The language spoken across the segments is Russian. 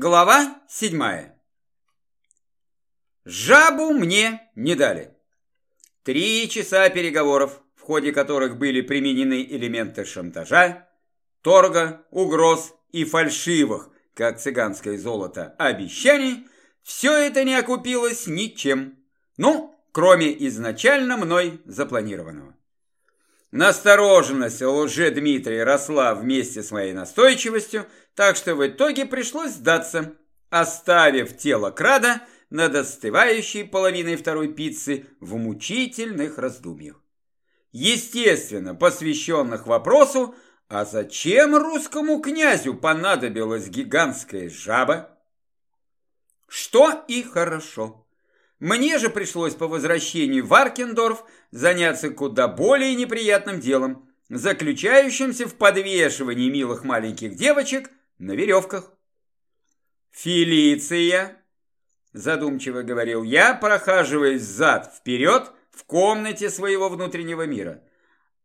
Глава седьмая. Жабу мне не дали. Три часа переговоров, в ходе которых были применены элементы шантажа, торга, угроз и фальшивых, как цыганское золото, обещаний, все это не окупилось ничем. Ну, кроме изначально мной запланированного. Настороженность лже-Дмитрия росла вместе с моей настойчивостью, так что в итоге пришлось сдаться, оставив тело крада над остывающей половиной второй пиццы в мучительных раздумьях. Естественно, посвященных вопросу, а зачем русскому князю понадобилась гигантская жаба? Что и хорошо. Мне же пришлось по возвращении в Аркендорф заняться куда более неприятным делом, заключающимся в подвешивании милых маленьких девочек на веревках. «Фелиция», – задумчиво говорил я, прохаживаясь зад-вперед в комнате своего внутреннего мира.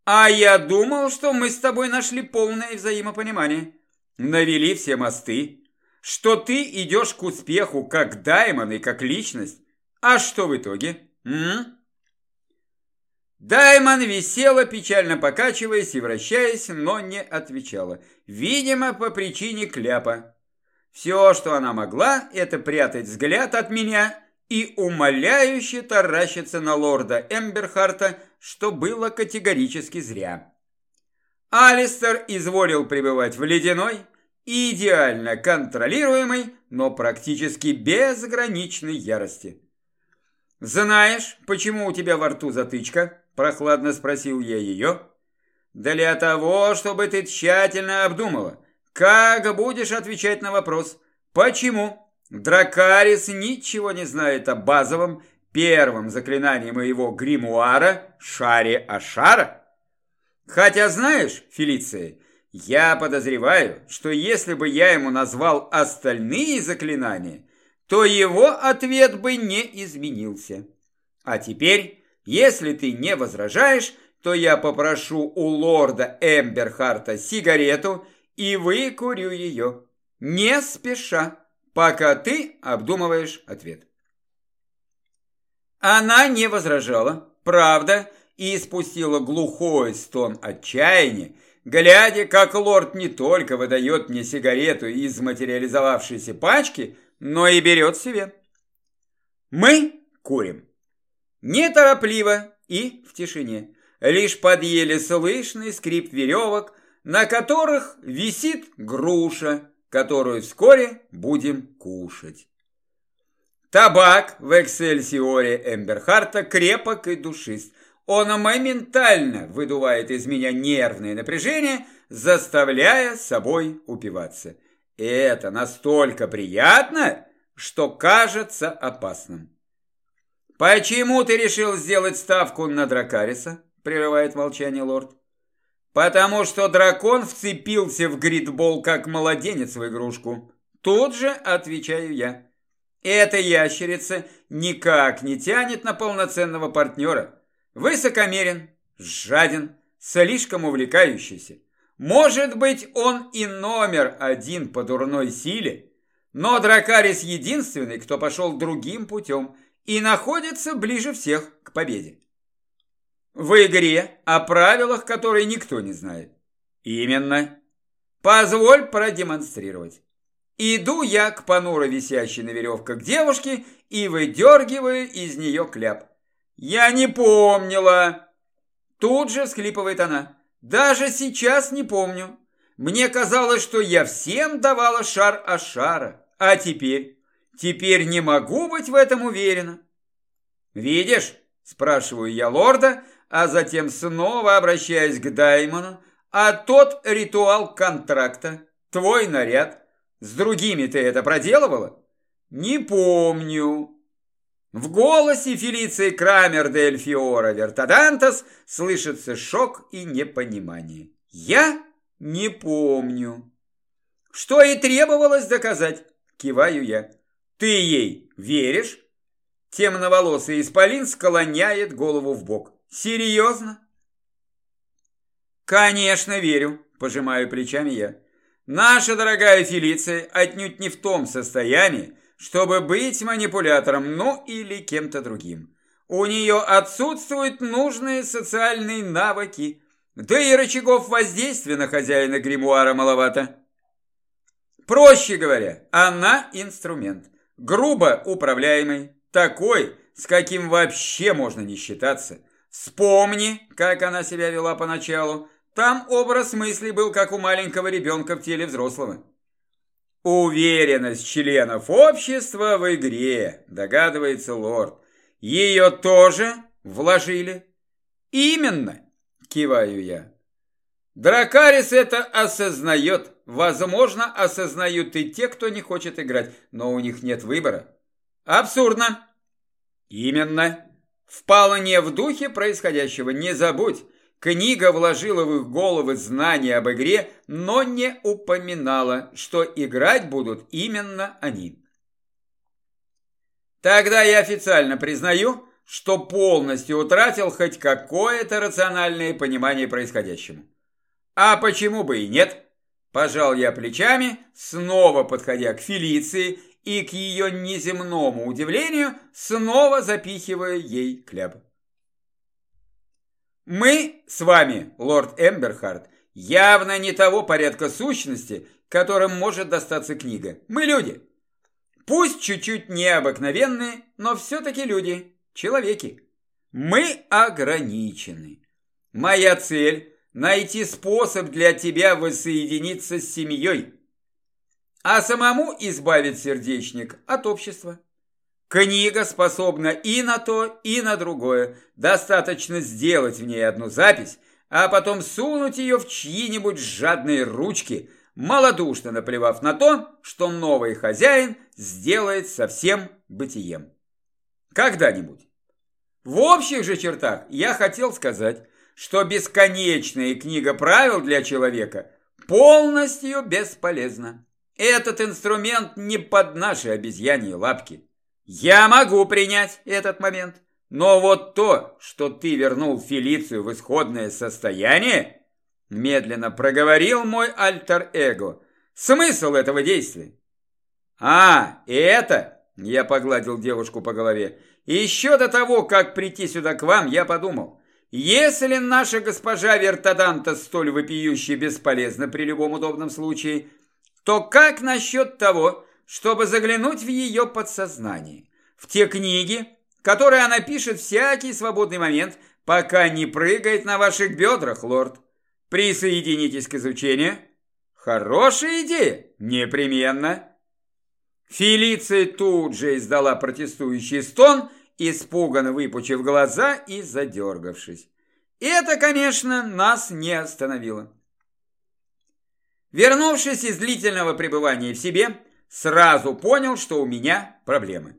«А я думал, что мы с тобой нашли полное взаимопонимание, навели все мосты, что ты идешь к успеху как Даймон и как личность, а что в итоге? М? Даймон висела, печально покачиваясь и вращаясь, но не отвечала. Видимо, по причине кляпа. Все, что она могла, это прятать взгляд от меня и умоляюще таращиться на лорда Эмберхарта, что было категорически зря. Алистер изволил пребывать в ледяной, идеально контролируемой, но практически безграничной ярости. «Знаешь, почему у тебя во рту затычка?» – прохладно спросил я ее. «Для того, чтобы ты тщательно обдумала, как будешь отвечать на вопрос, почему Дракарис ничего не знает о базовом первом заклинании моего гримуара Шаре Ашара? Хотя знаешь, Фелиция, я подозреваю, что если бы я ему назвал остальные заклинания – то его ответ бы не изменился. А теперь, если ты не возражаешь, то я попрошу у лорда Эмберхарта сигарету и выкурю ее, не спеша, пока ты обдумываешь ответ. Она не возражала, правда, и спустила глухой стон отчаяния, глядя, как лорд не только выдает мне сигарету из материализовавшейся пачки, но и берет себе. Мы курим. Неторопливо и в тишине. Лишь под еле слышный скрип веревок, на которых висит груша, которую вскоре будем кушать. Табак в эксельсиоре Эмберхарта крепок и душист. Он моментально выдувает из меня нервное напряжение, заставляя собой упиваться. Это настолько приятно, что кажется опасным. «Почему ты решил сделать ставку на Дракариса?» – прерывает молчание лорд. «Потому что дракон вцепился в гридбол, как младенец в игрушку». Тут же отвечаю я. Эта ящерица никак не тянет на полноценного партнера. Высокомерен, жаден, слишком увлекающийся. Может быть, он и номер один по дурной силе, но Дракарис единственный, кто пошел другим путем и находится ближе всех к победе. В игре, о правилах которой никто не знает. Именно. Позволь продемонстрировать. Иду я к понуро висящей на веревках девушке и выдергиваю из нее кляп. Я не помнила. Тут же всхлипывает она. Даже сейчас не помню. Мне казалось, что я всем давала шар Ашара. А теперь? Теперь не могу быть в этом уверена. Видишь? Спрашиваю я лорда, а затем снова обращаюсь к Даймону. А тот ритуал контракта, твой наряд, с другими ты это проделывала? Не помню. В голосе Фелиции Крамер де Эльфиора Вертадантас слышится шок и непонимание. Я не помню. Что и требовалось доказать, киваю я. Ты ей веришь? Темноволосый исполин склоняет голову в бок. Серьезно? Конечно, верю, пожимаю плечами я. Наша дорогая Фелиция отнюдь не в том состоянии, чтобы быть манипулятором, ну или кем-то другим. У нее отсутствуют нужные социальные навыки, да и рычагов воздействия на хозяина гримуара маловато. Проще говоря, она инструмент, грубо управляемый, такой, с каким вообще можно не считаться. Вспомни, как она себя вела поначалу. Там образ мысли был, как у маленького ребенка в теле взрослого. Уверенность членов общества в игре, догадывается лорд. Ее тоже вложили? Именно, киваю я. Дракарис это осознает. Возможно, осознают и те, кто не хочет играть, но у них нет выбора. Абсурдно. Именно. Вполне в духе происходящего. Не забудь, книга вложила в их головы знания об игре, но не упоминала, что играть будут именно они. Тогда я официально признаю, что полностью утратил хоть какое-то рациональное понимание происходящему. А почему бы и нет? Пожал я плечами, снова подходя к Фелиции и, к ее неземному удивлению, снова запихивая ей кляп. Мы с вами, лорд Эмберхард, явно не того порядка сущности, которым может достаться книга. Мы люди. Пусть чуть-чуть необыкновенные, но все-таки люди, человеки. Мы ограничены. Моя цель – найти способ для тебя воссоединиться с семьей, а самому избавить сердечник от общества. Книга способна и на то, и на другое. Достаточно сделать в ней одну запись, а потом сунуть ее в чьи-нибудь жадные ручки, малодушно наплевав на то, что новый хозяин сделает со всем бытием. Когда-нибудь. В общих же чертах я хотел сказать, что бесконечная книга правил для человека полностью бесполезна. Этот инструмент не под наши обезьяньи лапки. Я могу принять этот момент, но вот то, что ты вернул Фелицию в исходное состояние, медленно проговорил мой альтер-эго. Смысл этого действия? А, это, я погладил девушку по голове, еще до того, как прийти сюда к вам, я подумал, если наша госпожа Вертаданта столь вопиюще бесполезна при любом удобном случае, то как насчет того, чтобы заглянуть в ее подсознание, в те книги, которые она пишет всякий свободный момент, пока не прыгает на ваших бедрах, лорд? Присоединитесь к изучению. Хорошая идея, непременно. Фелиция тут же издала протестующий стон, испуганно выпучив глаза и задергавшись. Это, конечно, нас не остановило. Вернувшись из длительного пребывания в себе, сразу понял, что у меня проблемы.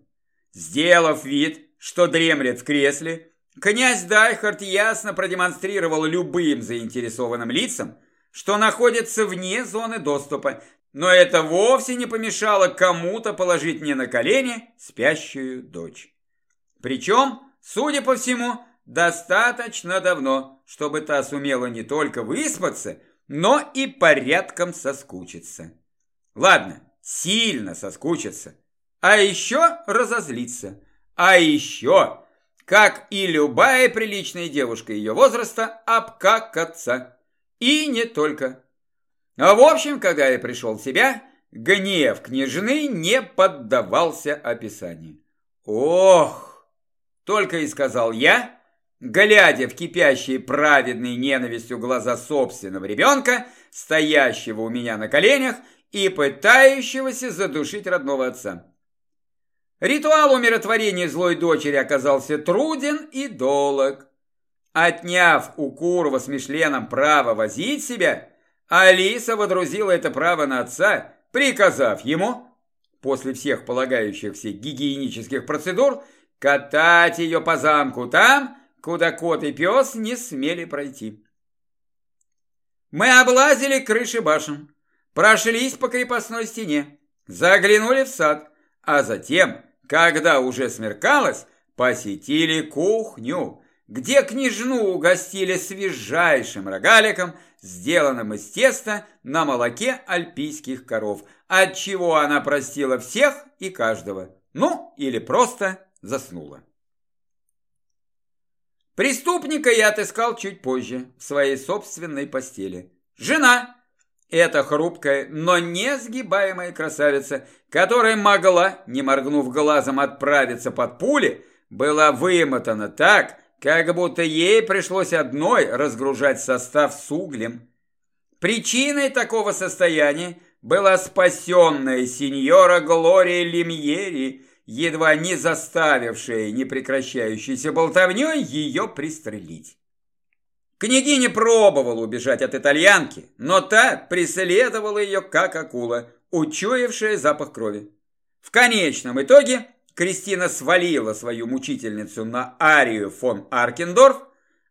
Сделав вид, что дремлет в кресле, князь Дайхард ясно продемонстрировал любым заинтересованным лицам, что находится вне зоны доступа, но это вовсе не помешало кому-то положить мне на колени спящую дочь. Причем, судя по всему, достаточно давно, чтобы та сумела не только выспаться, но и порядком соскучиться. Ладно, сильно соскучиться. А еще разозлиться. А еще, как и любая приличная девушка ее возраста, обкакаться. И не только. А в общем, когда я пришел в себя, гнев княжны не поддавался описанию. Ох! Только и сказал я, глядя в кипящие праведной ненавистью глаза собственного ребенка, стоящего у меня на коленях и пытающегося задушить родного отца. Ритуал умиротворения злой дочери оказался труден и долг. Отняв у Курова с Мишленом право возить себя, Алиса водрузила это право на отца, приказав ему, после всех полагающихся гигиенических процедур, катать ее по замку там, куда кот и пес не смели пройти. Мы облазили крыши башен, прошлись по крепостной стене, заглянули в сад, а затем, когда уже смеркалось, посетили кухню, где княжну угостили свежайшим рогаликом, сделанным из теста на молоке альпийских коров, от чего она простила всех и каждого, ну или просто заснула. Преступника я отыскал чуть позже, в своей собственной постели. Жена, эта хрупкая, но не сгибаемая красавица, которая могла, не моргнув глазом, отправиться под пули, была вымотана так, как будто ей пришлось одной разгружать состав с углем. Причиной такого состояния была спасенная сеньора Глория Лемьери, едва не заставившая непрекращающейся болтовней ее пристрелить. Княгиня пробовала убежать от итальянки, но та преследовала ее как акула, учуявшая запах крови. В конечном итоге Кристина свалила свою мучительницу на Арию фон Аркендорф,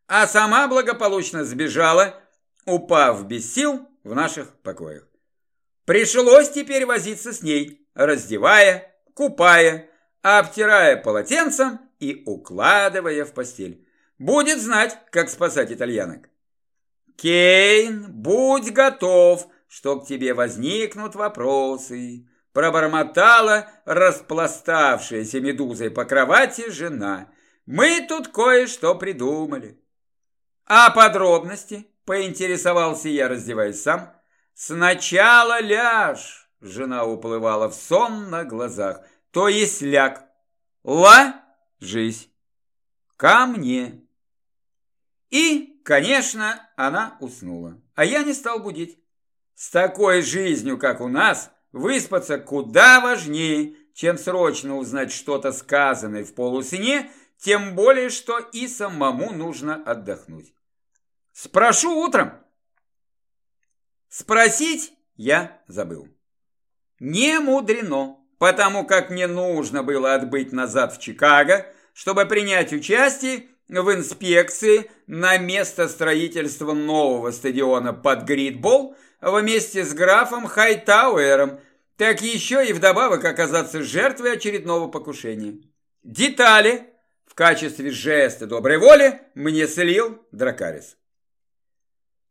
а сама благополучно сбежала, упав без сил в наших покоях. Пришлось теперь возиться с ней, раздевая, купая, обтирая полотенцем и укладывая в постель. Будет знать, как спасать итальянок. Кейн, будь готов, что к тебе возникнут вопросы. Пробормотала распластавшаяся медузой по кровати жена. Мы тут кое-что придумали. А подробности, поинтересовался я, раздеваясь сам. Сначала ляжь, жена уплывала в сон на глазах, то есть ляг. Ла-жизнь. Ко мне. И, конечно, она уснула. А я не стал будить. С такой жизнью, как у нас, выспаться куда важнее, чем срочно узнать что-то сказанное в полусне, тем более, что и самому нужно отдохнуть. Спрошу утром. Спросить я забыл. Не мудрено, потому как мне нужно было отбыть назад в Чикаго, чтобы принять участие в инспекции на место строительства нового стадиона под Гридбол вместе с графом Хайтауэром, так еще и вдобавок оказаться жертвой очередного покушения. Детали в качестве жеста доброй воли мне слил Дракарис.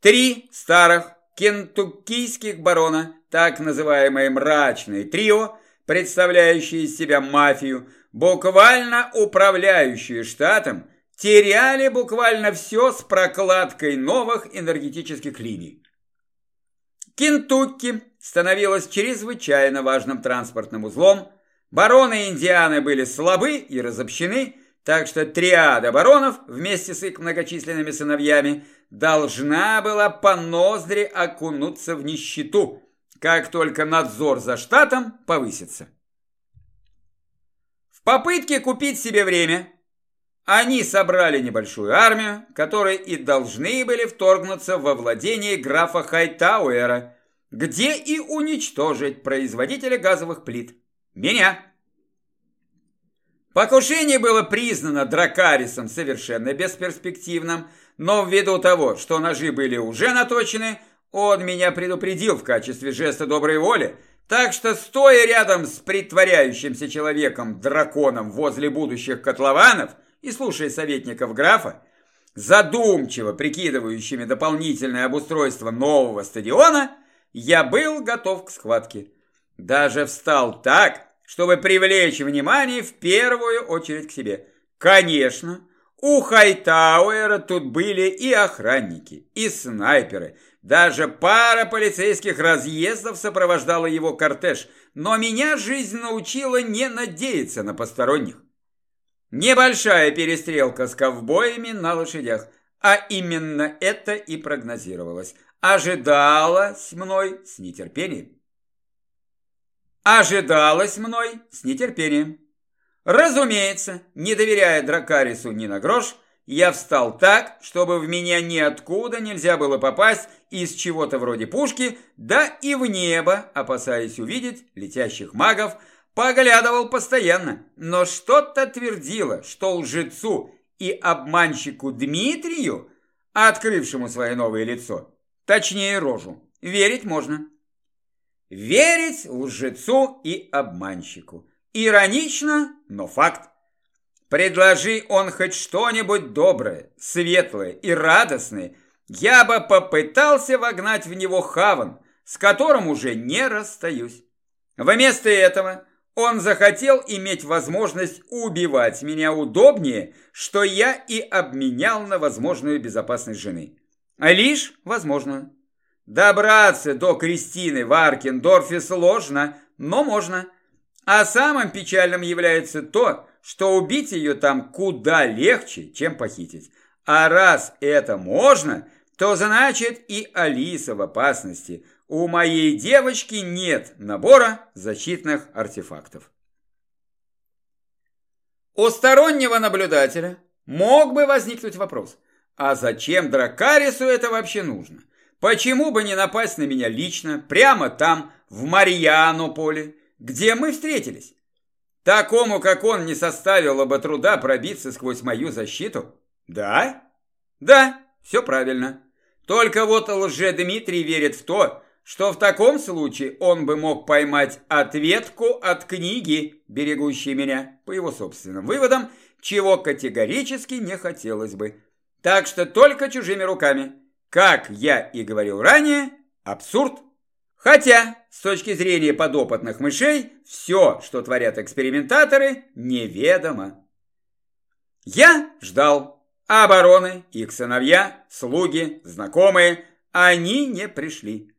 Три старых кентуккийских барона, так называемое мрачное трио, представляющие из себя мафию, буквально управляющие штатом, теряли буквально все с прокладкой новых энергетических линий. Кентукки становилась чрезвычайно важным транспортным узлом, бароны Индианы были слабы и разобщены, так что триада баронов вместе с их многочисленными сыновьями должна была по ноздри окунуться в нищету, как только надзор за штатом повысится. В попытке купить себе время они собрали небольшую армию, которые и должны были вторгнуться во владение графа Хайтауэра, где и уничтожить производителя газовых плит. Меня. Покушение было признано Дракарисом совершенно бесперспективным, но ввиду того, что ножи были уже наточены, он меня предупредил в качестве жеста доброй воли, так что, стоя рядом с притворяющимся человеком-драконом возле будущих котлованов, и, слушая советников графа, задумчиво прикидывающими дополнительное обустройство нового стадиона, я был готов к схватке. Даже встал так, чтобы привлечь внимание в первую очередь к себе. Конечно, у Хайтауэра тут были и охранники, и снайперы. Даже пара полицейских разъездов сопровождала его кортеж, но меня жизнь научила не надеяться на посторонних. Небольшая перестрелка с ковбоями на лошадях. А именно это и прогнозировалось. Ожидалось мной с нетерпением. Ожидалось мной с нетерпением. Разумеется, не доверяя Дракарису ни на грош, я встал так, чтобы в меня ниоткуда нельзя было попасть из чего-то вроде пушки, да и в небо, опасаясь увидеть летящих магов, Поглядывал постоянно, но что-то твердило, что лжецу и обманщику Дмитрию, открывшему свое новое лицо, точнее рожу, верить можно. Верить лжецу и обманщику. Иронично, но факт. Предложи он хоть что-нибудь доброе, светлое и радостное, я бы попытался вогнать в него хаван, с которым уже не расстаюсь. Вместо этого он захотел иметь возможность убивать меня удобнее, что я и обменял на возможную безопасность жены. А лишь возможную. Добраться до Кристины в Аркендорфе сложно, но можно. А самым печальным является то, что убить ее там куда легче, чем похитить. А раз это можно, то значит и Алиса в опасности. У моей девочки нет набора защитных артефактов. У стороннего наблюдателя мог бы возникнуть вопрос, а зачем Дракарису это вообще нужно? Почему бы не напасть на меня лично, прямо там, в Марьяно-поле, где мы встретились? Такому, как он, не составило бы труда пробиться сквозь мою защиту? Да? Да, все правильно. Только вот лже-Дмитрий верит в то, что в таком случае он бы мог поймать ответку от книги, берегущей меня, по его собственным выводам, чего категорически не хотелось бы. Так что только чужими руками. Как я и говорил ранее, абсурд. Хотя, с точки зрения подопытных мышей, все, что творят экспериментаторы, неведомо. Я ждал, а обороны, их сыновья, слуги, знакомые, они не пришли.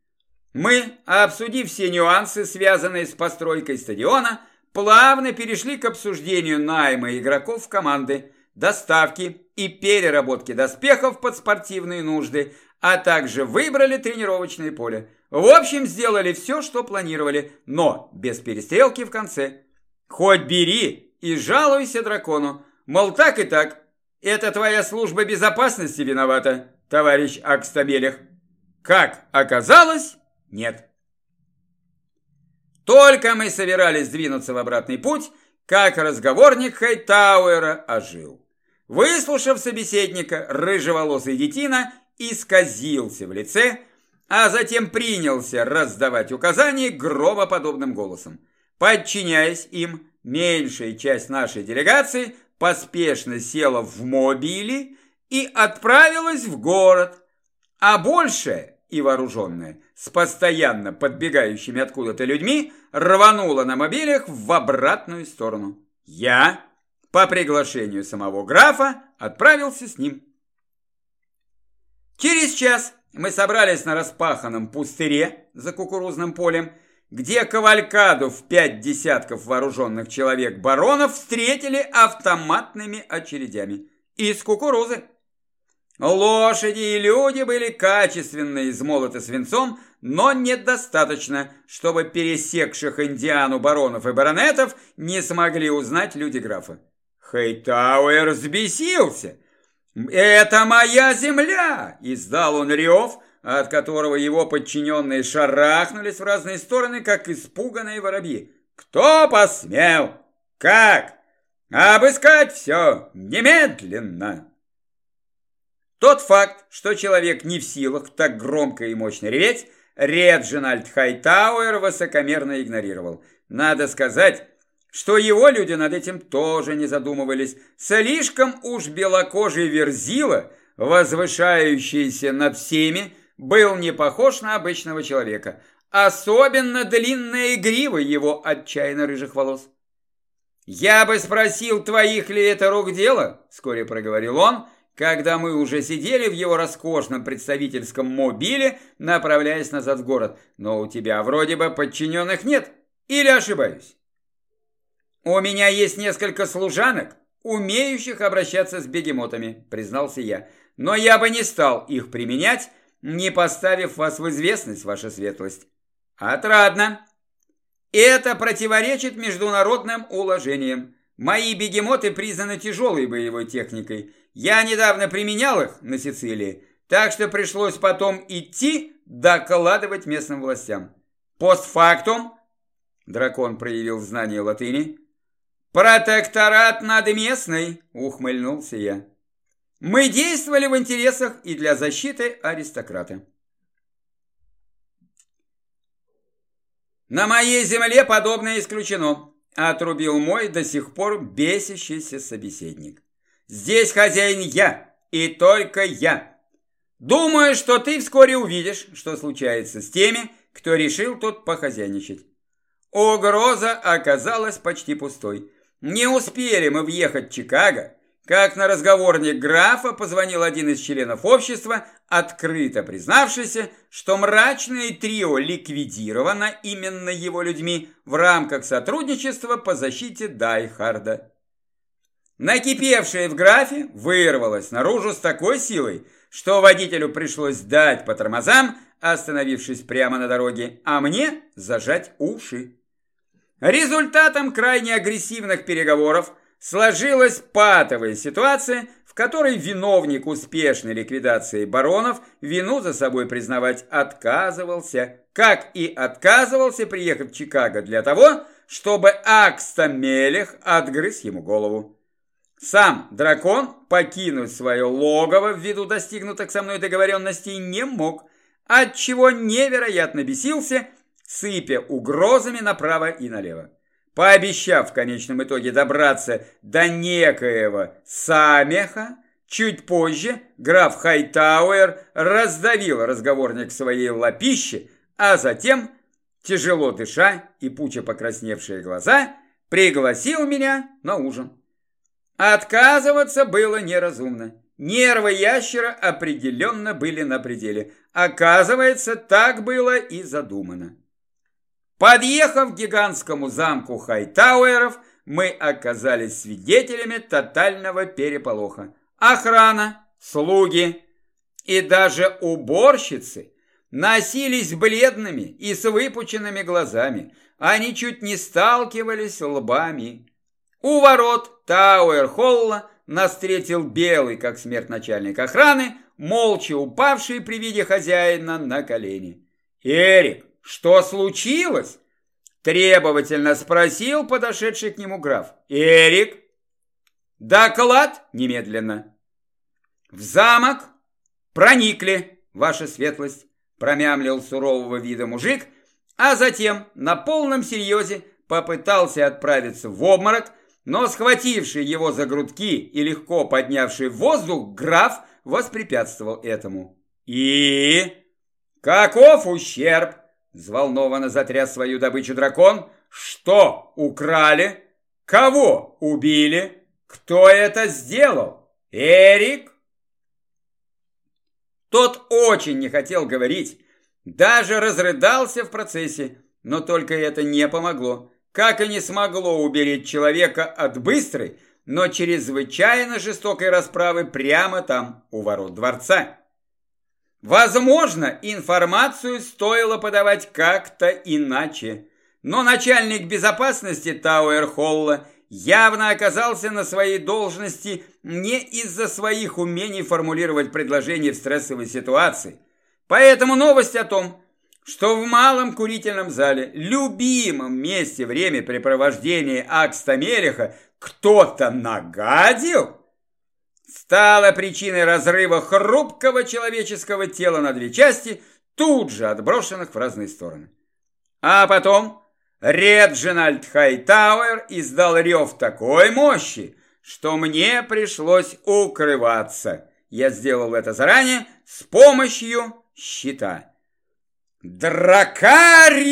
Мы, обсудив все нюансы, связанные с постройкой стадиона, плавно перешли к обсуждению найма игроков команды, доставки и переработки доспехов под спортивные нужды, а также выбрали тренировочное поле. В общем, сделали все, что планировали, но без перестрелки в конце. Хоть бери и жалуйся дракону, мол, так и так. Это твоя служба безопасности виновата, товарищ Акстабелех. Как оказалось, нет. Только мы собирались двинуться в обратный путь, как разговорник Хайтауэра ожил. Выслушав собеседника, рыжеволосый детина исказился в лице, а затем принялся раздавать указания громоподобным голосом. Подчиняясь им, меньшая часть нашей делегации поспешно села в мобили и отправилась в город, а большая и вооруженная, с постоянно подбегающими откуда-то людьми, рванула на мобилях в обратную сторону. Я, по приглашению самого графа, отправился с ним. Через час мы собрались на распаханном пустыре за кукурузным полем, где кавалькаду в пять десятков вооруженных человек баронов встретили автоматными очередями из кукурузы. Лошади и люди были качественно измолоты свинцом, но недостаточно, чтобы пересекших Индиану баронов и баронетов не смогли узнать люди графа. Хейтауэр взбесился. «Это моя земля!» – издал он рев, от которого его подчиненные шарахнулись в разные стороны, как испуганные воробьи. «Кто посмел? Как? Обыскать все немедленно!» Тот факт, что человек не в силах так громко и мощно реветь, Реджинальд Хайтауэр высокомерно игнорировал. Надо сказать, что его люди над этим тоже не задумывались. Слишком уж белокожий верзила, возвышающийся над всеми, был не похож на обычного человека. Особенно длинная грива его отчаянно рыжих волос. «Я бы спросил, твоих ли это рук дело?» – вскоре проговорил он, когда мы уже сидели в его роскошном представительском мобиле, направляясь назад в город. Но у тебя вроде бы подчиненных нет. Или ошибаюсь? У меня есть несколько служанок, умеющих обращаться с бегемотами, признался я. Но я бы не стал их применять, не поставив вас в известность, ваша светлость. Отрадно. Это противоречит международным уложениям. Мои бегемоты признаны тяжелой боевой техникой. Я недавно применял их на Сицилии, так что пришлось потом идти докладывать местным властям. Постфактум, дракон проявил знание латыни, протекторат над местной, ухмыльнулся я. Мы действовали в интересах и для защиты аристократа. На моей земле подобное исключено. Отрубил мой до сих пор бесящийся собеседник. Здесь хозяин я, и только я. Думаю, что ты вскоре увидишь, что случается с теми, кто решил тут похозяйничать. Угроза оказалась почти пустой. Не успели мы въехать в Чикаго, как на разговорник графа позвонил один из членов общества, открыто признавшийся, что мрачное трио ликвидировано именно его людьми в рамках сотрудничества по защите Дайхарда. Накипевшее в графе вырвалось наружу с такой силой, что водителю пришлось дать по тормозам, остановившись прямо на дороге, а мне зажать уши. Результатом крайне агрессивных переговоров сложилась патовая ситуация, в которой виновник успешной ликвидации баронов вину за собой признавать отказывался, как и отказывался приехать в Чикаго для того, чтобы Акста Мелех отгрыз ему голову. Сам дракон покинуть свое логово ввиду достигнутых со мной договоренностей не мог, отчего невероятно бесился, сыпя угрозами направо и налево. Пообещав в конечном итоге добраться до некоего Самеха, чуть позже граф Хайтауэр раздавил разговорник своей лапище, а затем, тяжело дыша и пуча покрасневшие глаза, пригласил меня на ужин. Отказываться было неразумно. Нервы ящера определенно были на пределе. Оказывается, так было и задумано. Подъехав к гигантскому замку Хайтауэров, мы оказались свидетелями тотального переполоха. Охрана, слуги и даже уборщицы носились бледными и с выпученными глазами. Они чуть не сталкивались лбами. У ворот Тауэр-Холла нас встретил белый, как смерть начальник охраны, молча упавший при виде хозяина на колени. «Эрик, что случилось?» Требовательно спросил подошедший к нему граф. «Эрик?» «Доклад немедленно!» «В замок проникли, ваша светлость!» Промямлил сурового вида мужик, а затем на полном серьезе попытался отправиться в обморок, но схвативший его за грудки и легко поднявший в воздух граф воспрепятствовал этому. «И? Каков ущерб?» – взволнованно затряс свою добычу дракон. «Что украли? Кого убили? Кто это сделал? Эрик?» Тот очень не хотел говорить, даже разрыдался в процессе, но только это не помогло как и не смогло уберечь человека от быстрой, но чрезвычайно жестокой расправы прямо там, у ворот дворца. Возможно, информацию стоило подавать как-то иначе, но начальник безопасности Тауэр-Холла явно оказался на своей должности не из-за своих умений формулировать предложения в стрессовой ситуации. Поэтому новость о том, что в малом курительном зале, любимом месте времяпрепровождения Акста Мелеха, кто-то нагадил, стало причиной разрыва хрупкого человеческого тела на две части, тут же отброшенных в разные стороны. А потом Реджинальд Хайтауэр издал рев такой мощи, что мне пришлось укрываться. Я сделал это заранее с помощью щита. «Дракарис!»